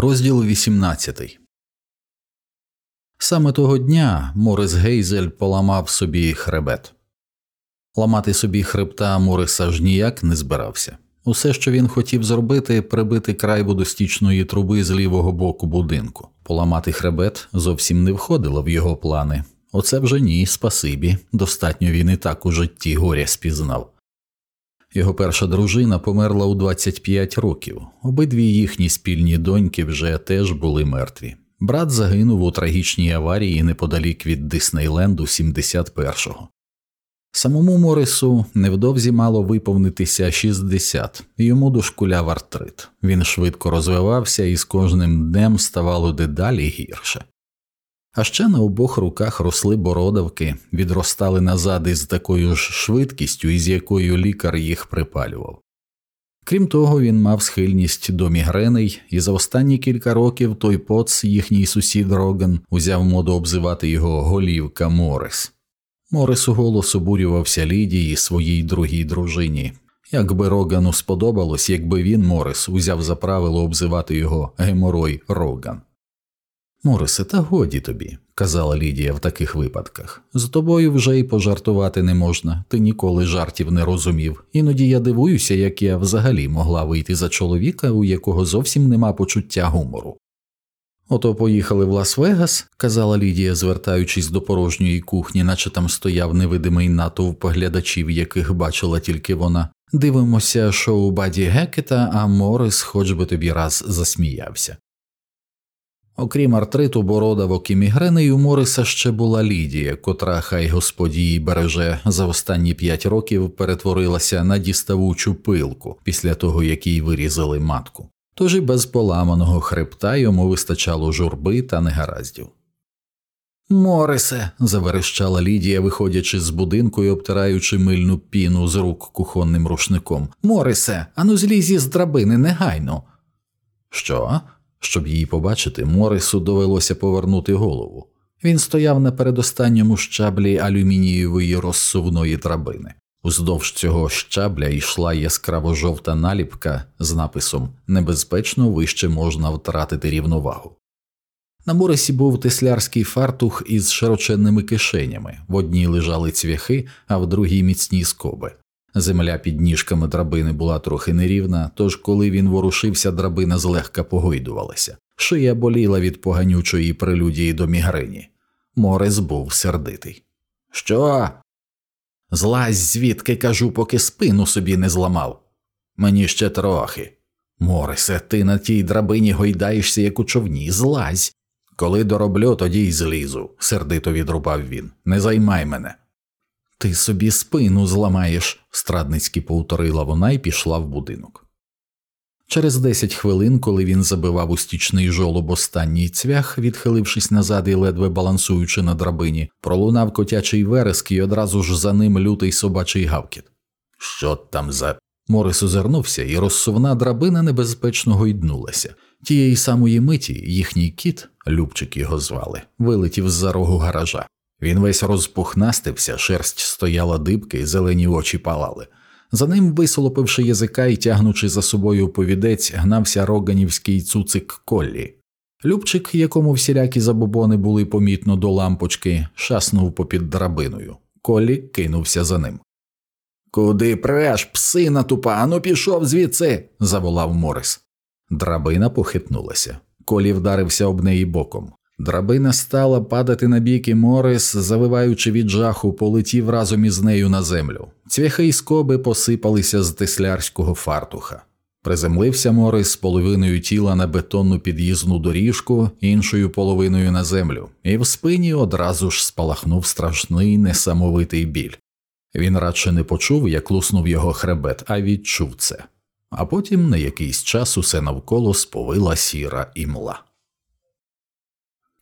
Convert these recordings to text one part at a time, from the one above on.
Розділ 18 Саме того дня Морис Гейзель поламав собі хребет. Ламати собі хребта Морис аж ніяк не збирався. Усе, що він хотів зробити, прибити край водостічної труби з лівого боку будинку. Поламати хребет зовсім не входило в його плани. Оце вже ні, спасибі. Достатньо він і так у житті горя спізнав. Його перша дружина померла у 25 років. Обидві їхні спільні доньки вже теж були мертві. Брат загинув у трагічній аварії неподалік від Диснейленду 71-го. Самому Морису невдовзі мало виповнитися 60, і йому дошкуляв артрит. Він швидко розвивався і з кожним днем ставало дедалі гірше. А ще на обох руках росли бородавки, відростали назад із такою ж швидкістю, із якою лікар їх припалював. Крім того, він мав схильність до мігреней, і за останні кілька років той поц, їхній сусід Роган, узяв моду обзивати його голівка Морис. Морис у голос обурювався Лідії своїй другій дружині. Якби Рогану сподобалось, якби він, Морис, узяв за правило обзивати його геморой Роган. Морисе, та годі тобі, казала Лідія в таких випадках. З тобою вже й пожартувати не можна, ти ніколи жартів не розумів. Іноді я дивуюся, як я взагалі могла вийти за чоловіка, у якого зовсім нема почуття гумору. Ото поїхали в Лас-Вегас, казала Лідія, звертаючись до порожньої кухні, наче там стояв невидимий натовп глядачів, яких бачила тільки вона. Дивимося шоу Баді Гекета, а Морис хоч би тобі раз засміявся. Окрім артриту, бородавок і мігрени, у Мориса ще була Лідія, котра, хай господії береже за останні п'ять років перетворилася на діставучу пилку після того, як їй вирізали матку. Тож і без поламаного хребта йому вистачало журби та негараздів. Морисе. заверещала Лідія, виходячи з будинку і обтираючи мильну піну з рук кухонним рушником. Морисе, ану злізь із драбини негайно. Що? Щоб її побачити, Морису довелося повернути голову. Він стояв на передостанньому щаблі алюмінієвої розсувної драбини. Уздовж цього щабля йшла яскраво жовта наліпка з написом Небезпечно вище можна втратити рівновагу. На Морисі був теслярський фартух із широченними кишенями, в одній лежали цвяхи, а в другій міцні скоби. Земля під ніжками драбини була трохи нерівна, тож коли він ворушився, драбина злегка погойдувалася. Шия боліла від поганючої прелюдії до мігрені. Морис був сердитий. Що? Злазь звідки кажу, поки спину собі не зламав. Мені ще трохи. Морисе, ти на тій драбині гойдаєшся, як у човні, злазь. Коли дороблю, тоді й злізу, сердито відрубав він. Не займай мене. Ти собі спину зламаєш, страдницьки повторила вона і пішла в будинок. Через десять хвилин, коли він забивав у стічний жолоб останній цвях, відхилившись назад і ледве балансуючи на драбині, пролунав котячий вереск і одразу ж за ним лютий собачий гавкіт. Що там за. Морис озирнувся, і розсувна драбина небезпечно гойднулася. Тієї самої миті їхній кіт, Любчик його звали, вилетів з за рогу гаража. Він весь розпухнастився, шерсть стояла дибки, зелені очі палали. За ним, висолопивши язика і тягнучи за собою повідець, гнався роганівський цуцик Коллі. Любчик, якому всілякі забобони були помітно до лампочки, шаснув попід драбиною. Коллі кинувся за ним. Куди преш, псина тупа, ану пішов звідси. заволав Морис. Драбина похитнулася. Колі вдарився об неї боком. Драбина стала падати на бік і Морис, завиваючи від жаху, полетів разом із нею на землю. Цвяхи й скоби посипалися з теслярського фартуха. Приземлився Морис половиною тіла на бетонну під'їзну доріжку, іншою половиною на землю, і в спині одразу ж спалахнув страшний несамовитий біль. Він радше не почув, як луснув його хребет, а відчув це. А потім на якийсь час усе навколо сповила сіра імла.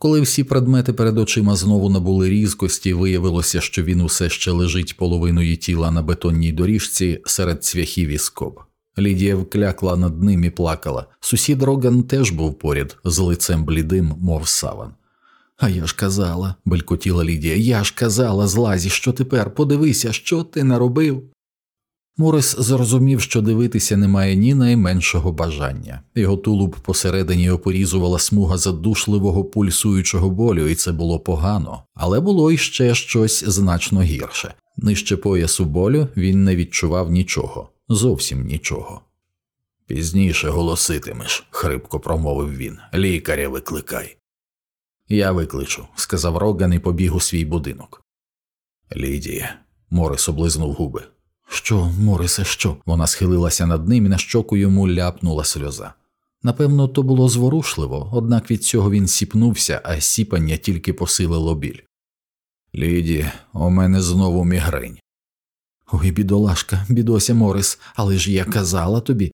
Коли всі предмети перед очима знову набули різкості, виявилося, що він усе ще лежить половиною тіла на бетонній доріжці серед цвяхів і скоб. Лідія вклякла над ним і плакала. Сусід Роган теж був поряд, з лицем блідим, мов саван. А я ж казала, белькотіла Лідія, я ж казала, злазі, що тепер подивися, що ти наробив. Морис зрозумів, що дивитися немає ні найменшого бажання. Його тулуб посередині опорізувала смуга задушливого пульсуючого болю, і це було погано, але було іще щось значно гірше. Нижче поясу болю він не відчував нічого, зовсім нічого. Пізніше голоситимеш, хрипко промовив він. Лікаря викликай. Я викличу, сказав Роган і побіг у свій будинок. Лідія, Морис облизнув губи. Що, Морисе, що? Вона схилилася над ним і на щоку йому ляпнула сльоза. Напевно, то було зворушливо, однак від цього він сіпнувся, а сіпання тільки посилило біль. Ліді, у мене знову мігрень. Ой, бідолашка, бідося Морис, але ж я казала тобі.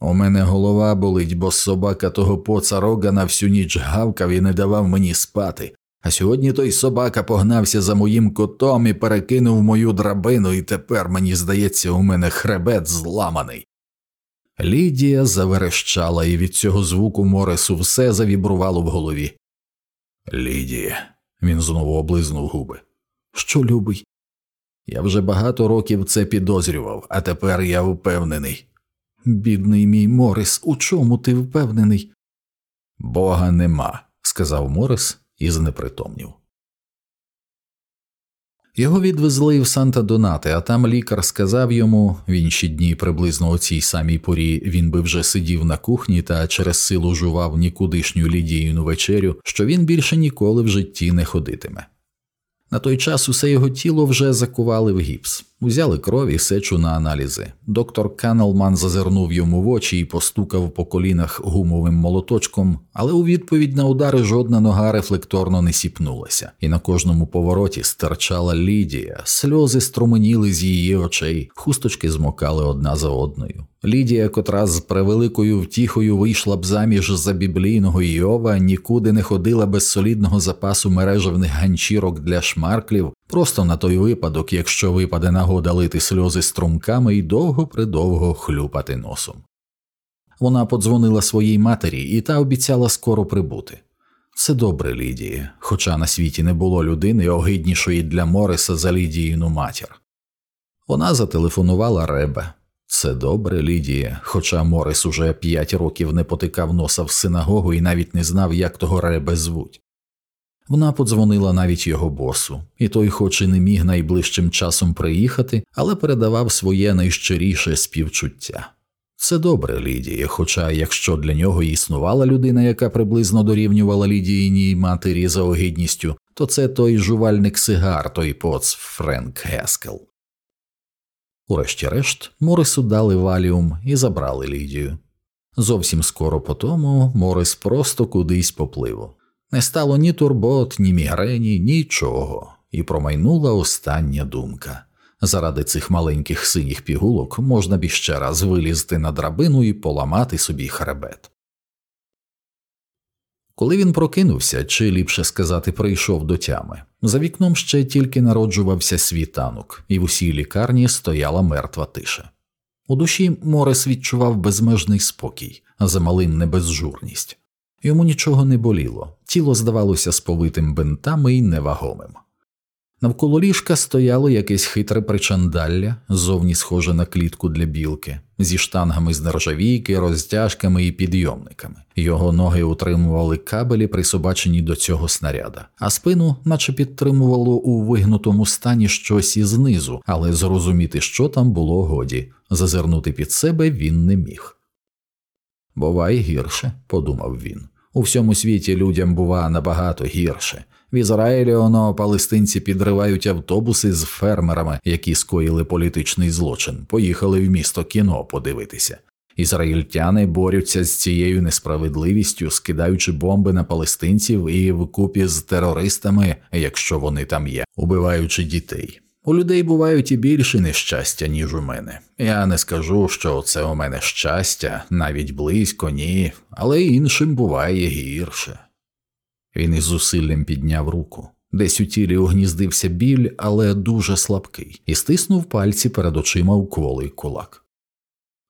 У мене голова болить, бо собака того поца Рогана всю ніч гавкав і не давав мені спати, а сьогодні той собака погнався за моїм котом і перекинув мою драбину, і тепер, мені здається, у мене хребет зламаний. Лідія заверещала, і від цього звуку Морису все завібрувало в голові. Лідія, він знову облизнув губи. Що любий? Я вже багато років це підозрював, а тепер я впевнений. Бідний мій Морис, у чому ти впевнений? Бога нема, сказав Морис і знепритомнів. Його відвезли в Санта Донати, а там лікар сказав йому в інші дні, приблизно о цій самій порі, він би вже сидів на кухні та через силу жував нікудишню лідіїну вечерю, що він більше ніколи в житті не ходитиме. На той час усе його тіло вже закували в гіпс, узяли кров і сечу на аналізи. Доктор Канелман зазирнув йому в очі і постукав по колінах гумовим молоточком, але у відповідь на удари жодна нога рефлекторно не сіпнулася, і на кожному повороті стирчала Лідія, сльози струменіли з її очей, хусточки змокали одна за одною. Лідія, котра з превеликою втіхою вийшла б заміж за біблійного Йова, нікуди не ходила без солідного запасу мережевних ганчірок для шмарклів, просто на той випадок, якщо випаде нагода лити сльози струмками і довго придовго хлюпати носом. Вона подзвонила своїй матері, і та обіцяла скоро прибути. Це добре, Лідії, хоча на світі не було людини огиднішої для Мориса за Лідіїну матір. Вона зателефонувала Ребе. Це добре, Лідія, хоча Морис уже п'ять років не потикав носа в синагогу і навіть не знав, як того Ребе звуть. Вона подзвонила навіть його босу, і той, хоч і не міг найближчим часом приїхати, але передавав своє найщиріше співчуття. Це добре, Лідія, хоча якщо для нього існувала людина, яка приблизно дорівнювала Лідіїній матері за огидністю, то це той жувальник сигар, той поц Френк Гескел. Урешті-решт, Морису дали валіум і забрали Лідію. Зовсім скоро по тому Морис просто кудись поплив. Не стало ні турбот, ні мігрені, нічого, і промайнула остання думка. Заради цих маленьких синіх пігулок можна б іще раз вилізти на драбину і поламати собі хребет. Коли він прокинувся, чи ліпше сказати, прийшов до тями, за вікном ще тільки народжувався світанок, і в усій лікарні стояла мертва тиша. У душі Морес відчував безмежний спокій, а за малим небезжурність. Йому нічого не боліло, тіло здавалося сповитим бинтами і невагомим. Навколо ліжка стояло якесь хитре причандалля, зовні схоже на клітку для білки, зі штангами з нержавійки, розтяжками і підйомниками. Його ноги утримували кабелі, присобачені до цього снаряда, а спину, наче підтримувало у вигнутому стані щось ізнизу, але зрозуміти, що там було годі, зазирнути під себе він не міг. Буває гірше, подумав він. У всьому світі людям бува набагато гірше. В Ізраїлі оно палестинці підривають автобуси з фермерами, які скоїли політичний злочин, поїхали в місто кіно подивитися. Ізраїльтяни борються з цією несправедливістю, скидаючи бомби на палестинців і вкупі з терористами, якщо вони там є, убиваючи дітей. У людей бувають і більше нещастя, ніж у мене. Я не скажу, що це у мене щастя, навіть близько, ні, але іншим буває гірше. Він із зусиллям підняв руку. Десь у тілі угніздився біль, але дуже слабкий, і стиснув пальці перед очима у кволий кулак.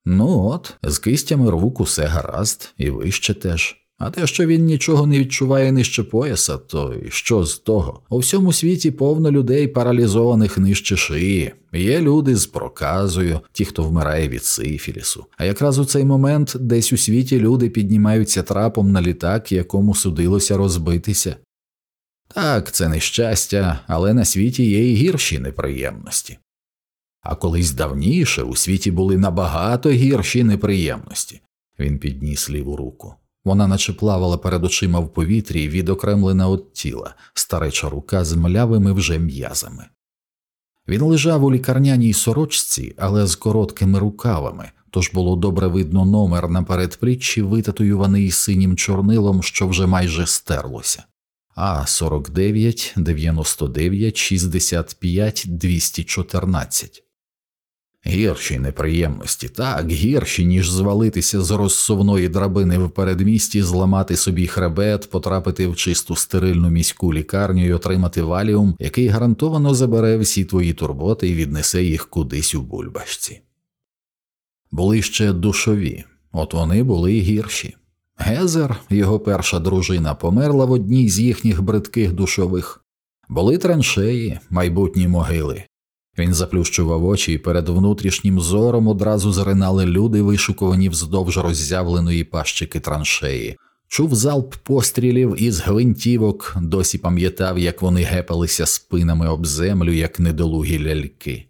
Ну от, з кистями рук усе гаразд, і вище теж. А те, що він нічого не відчуває нижче пояса, то й що з того? У всьому світі повно людей, паралізованих нижче шиї. Є люди з проказою, ті, хто вмирає від сифілісу. А якраз у цей момент десь у світі люди піднімаються трапом на літак, якому судилося розбитися. Так, це нещастя, але на світі є і гірші неприємності. А колись давніше у світі були набагато гірші неприємності. Він підніс ліву руку. Вона наче плавала перед очима в повітрі, відокремлена від тіла, стареча рука з млявими вже м'язами. Він лежав у лікарняній сорочці, але з короткими рукавами, тож було добре видно номер на передпліччі, витатуюваний синім чорнилом, що вже майже стерлося. А 49 99 65 214. Гірші неприємності, так гірші, ніж звалитися з розсувної драбини в передмісті, зламати собі хребет, потрапити в чисту стерильну міську лікарню і отримати валіум, який гарантовано забере всі твої турботи і віднесе їх кудись у бульбашці. Були ще душові, от вони були й гірші. Гезер, його перша дружина, померла в одній з їхніх бридких душових. Були траншеї, майбутні могили. Він заплющував очі, і перед внутрішнім зором одразу заринали люди, вишукувані вздовж роззявленої пащики траншеї. Чув залп пострілів із гвинтівок, досі пам'ятав, як вони гепалися спинами об землю, як недолугі ляльки.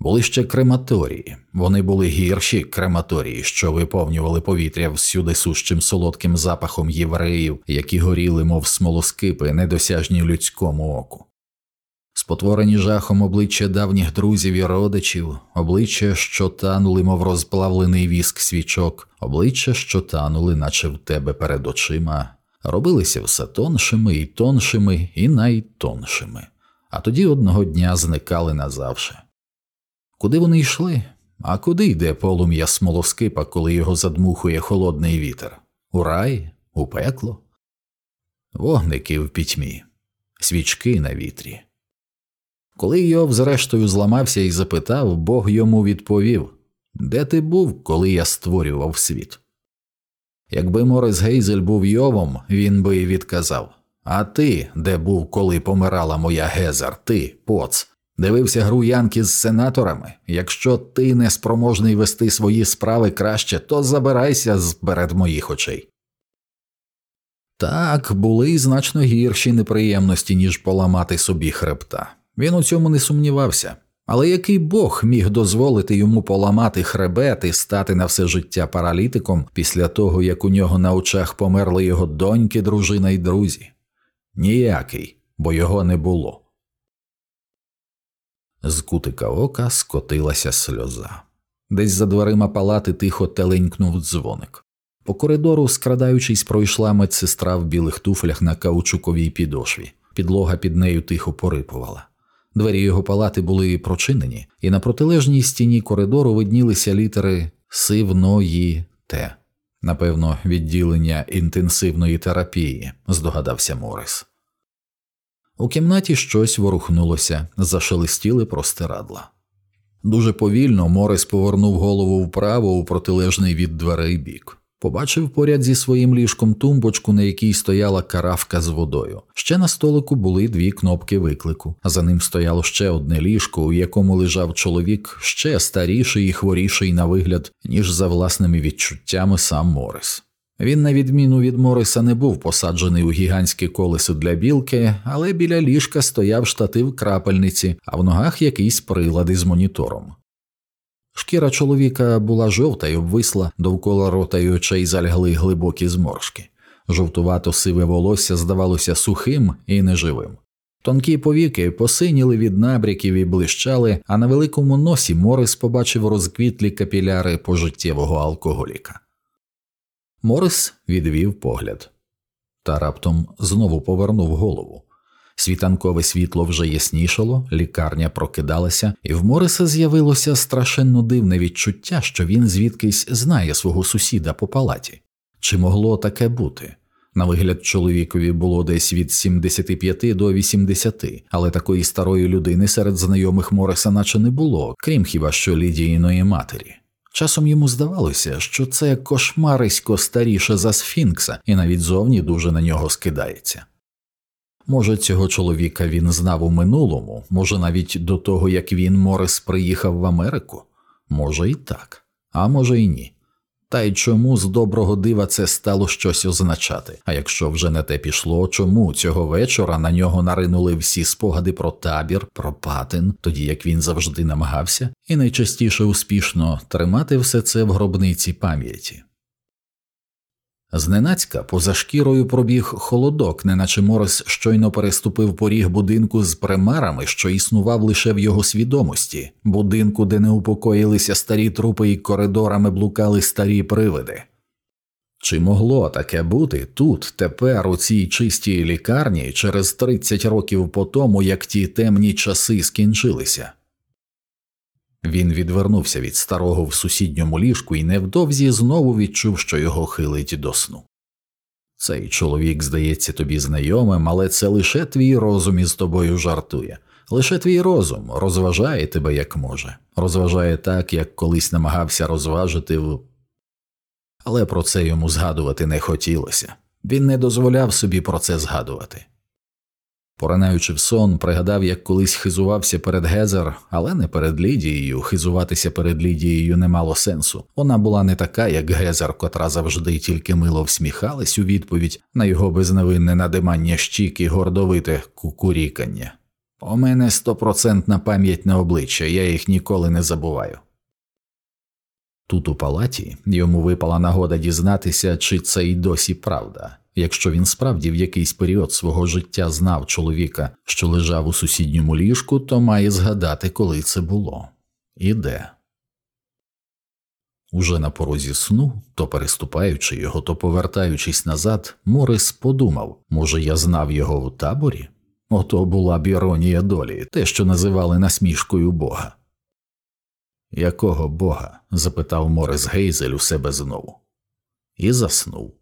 Були ще крематорії, вони були гірші крематорії, що виповнювали повітря всюди сущим солодким запахом євреїв, які горіли, мов смолоскипи, недосяжні людському оку. Спотворені жахом обличчя давніх друзів і родичів, обличчя, що танули, мов розплавлений віск свічок, обличчя, що танули, наче в тебе перед очима, робилися все тоншими і тоншими, і найтоншими, а тоді одного дня зникали назавше. Куди вони йшли? А куди йде полум'я смолоскипа, коли його задмухує холодний вітер? У рай, у пекло? Вогники в пітьмі, свічки на вітрі. Коли Йов зрештою зламався і запитав, Бог йому відповів Де ти був, коли я створював світ? Якби Морис Гейзель був Йовом, він би й відказав А ти, де був, коли помирала моя Гезер, ти, поц, дивився гру Янки з сенаторами? Якщо ти не спроможний вести свої справи краще, то забирайся з перед моїх очей. Так, були й значно гірші неприємності, ніж поламати собі хребта. Він у цьому не сумнівався, але який Бог міг дозволити йому поламати хребет і стати на все життя паралітиком після того, як у нього на очах померли його доньки, дружина й друзі? Ніякий, бо його не було. З кутика ока скотилася сльоза. Десь за дверима палати тихо теленькнув дзвоник. По коридору, скрадаючись, пройшла медсестра в білих туфлях на каучуковій підошві. Підлога під нею тихо порипувала. Двері його палати були прочинені, і на протилежній стіні коридору виднілися літери сивної Т. Напевно, відділення інтенсивної терапії, здогадався Морис. У кімнаті щось ворухнулося, зашелестіли простирадла. Дуже повільно Морис повернув голову вправо у протилежний від дверей бік. Побачив поряд зі своїм ліжком тумбочку, на якій стояла каравка з водою. Ще на столику були дві кнопки виклику, за ним стояло ще одне ліжко, у якому лежав чоловік ще старіший і хворіший на вигляд, ніж за власними відчуттями сам Морис. Він, на відміну від Мориса, не був посаджений у гігантське колесо для білки, але біля ліжка стояв штатив крапельниці, а в ногах якийсь прилад із монітором. Шкіра чоловіка була жовта й обвисла, довкола рота й очей залягли глибокі зморшки. Жовтувато сиве волосся здавалося сухим і неживим. Тонкі повіки посиніли від набряків і блищали, а на великому носі Морис побачив розквітлі капіляри пожиттєвого алкоголіка. Морис відвів погляд та раптом знову повернув голову. Світанкове світло вже яснішало, лікарня прокидалася, і в Мориса з'явилося страшенно дивне відчуття, що він звідкись знає свого сусіда по палаті. Чи могло таке бути? На вигляд, чоловікові було десь від 75 до 80, але такої старої людини серед знайомих Мориса наче не було, крім хіба що Лідіїної матері. Часом йому здавалося, що це кошмарисько старіше за сфінкса і навіть зовні дуже на нього скидається. Може, цього чоловіка він знав у минулому, може, навіть до того, як він Морис приїхав в Америку, може і так, а може і ні. Та й чому з доброго дива це стало щось означати? А якщо вже не те пішло, чому цього вечора на нього наринули всі спогади про табір, про патин, тоді як він завжди намагався, і найчастіше успішно тримати все це в гробниці пам'яті? Зненацька поза шкірою пробіг холодок, неначе Морис щойно переступив поріг будинку з примарами, що існував лише в його свідомості, будинку, де не упокоїлися старі трупи і коридорами блукали старі привиди. Чи могло таке бути тут, тепер, у цій чистій лікарні, через 30 років по тому, як ті темні часи скінчилися? Він відвернувся від старого в сусідньому ліжку і невдовзі знову відчув, що його хилить до сну. Цей чоловік здається тобі знайомим, але це лише твій розум із тобою жартує, лише твій розум розважає тебе як може, розважає так, як колись намагався розважити в. Але про це йому згадувати не хотілося він не дозволяв собі про це згадувати. Поринаючи в сон, пригадав, як колись хизувався перед Гезер, але не перед Лідією. Хизуватися перед Лідією не мало сенсу. Вона була не така, як Гезер, котра завжди тільки мило всміхалась у відповідь на його безневинне надимання щік і гордовите кукурікання. У мене стопроцентна пам'ять на обличчя, я їх ніколи не забуваю. Тут у палаті йому випала нагода дізнатися, чи це й досі правда. Якщо він справді в якийсь період свого життя знав чоловіка, що лежав у сусідньому ліжку, то має згадати, коли це було і де. Уже на порозі сну, то переступаючи його, то повертаючись назад, Морис подумав може, я знав його в таборі? Ото була б іронія долі, те, що називали насмішкою Бога. Якого бога? запитав Морис Гейзель у себе знову, і заснув.